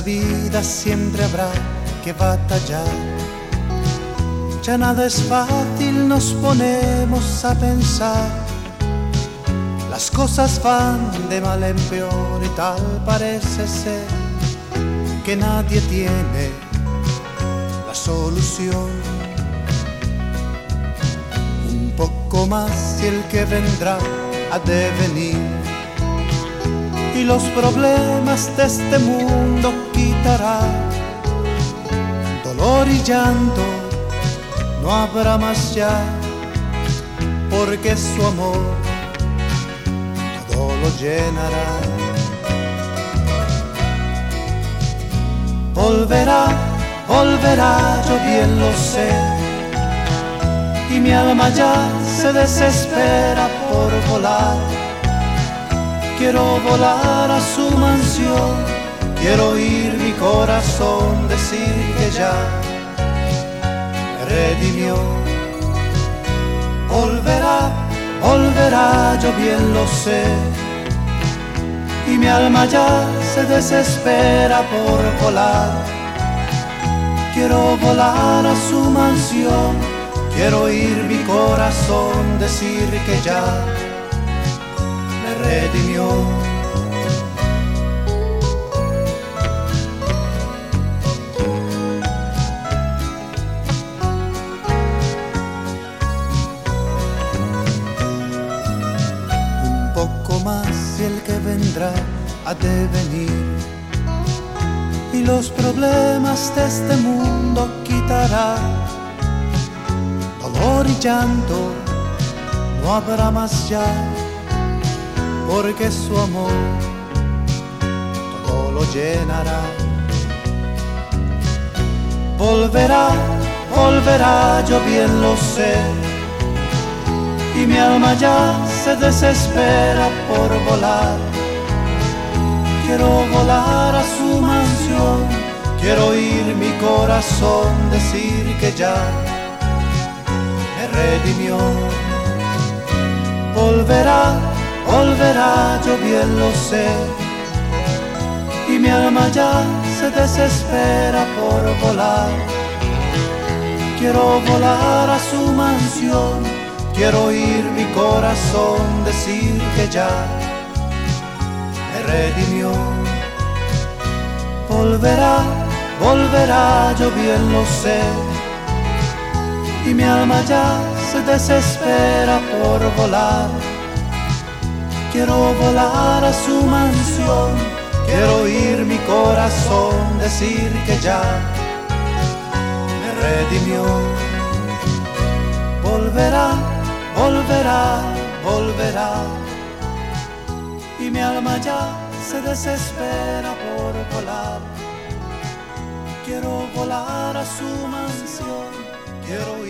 vida siempre habrá que batallar. Ya nada es fácil, nos ponemos a pensar. Las cosas van de mal en peor y tal parece ser que nadie tiene la solución. Un poco más y el que vendrá ha de venir y los problemas de este mundo quitará. Dolor y llanto no habrá más ya, porque su amor todo lo llenará. Volverá, volverá, yo bien lo sé, y mi alma ya se desespera por volar Quiero volar a su mansión, quiero oír mi corazón decir que ya redimió. Volverá, volverá, yo bien lo sé. Y mi alma ya se desespera por volar. Quiero volar a su mansión, quiero oír mi corazón decir que ya más y el que vendrá ha de venir y los problemas de este mundo quitará. Dolor y llanto no habrá más ya porque su amor todo lo llenará. Volverá, volverá, yo bien lo sé, y mi alma ya se desespera volar. Quiero volar a su mansión, quiero oír mi corazón decir que ya me redimió. Volverá volverá, yo bien lo sé. Y mi alma ya se desespera por volar. Quiero volar a su mansión, quiero oír mi corazón decir que ya me redimió. Volverá, volverá, yo bien lo sé. Y mi alma ya se desespera por volar Quiero volar a su mansión, quiero oír mi corazón decir que ya me redimió. Volverá, volverá. Y mi alma ya se desespera por volar. Quiero volar a su mansión, quiero